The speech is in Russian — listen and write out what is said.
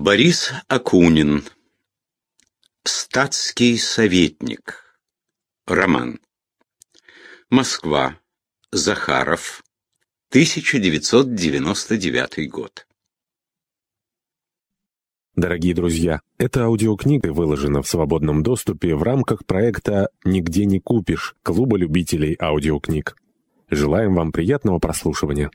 Борис Акунин. Статский советник Роман. Москва Захаров. 1999 год Дорогие друзья, эта аудиокнига выложена в свободном доступе в рамках проекта «Нигде не купишь» Клуба любителей аудиокниг. Желаем вам приятного прослушивания.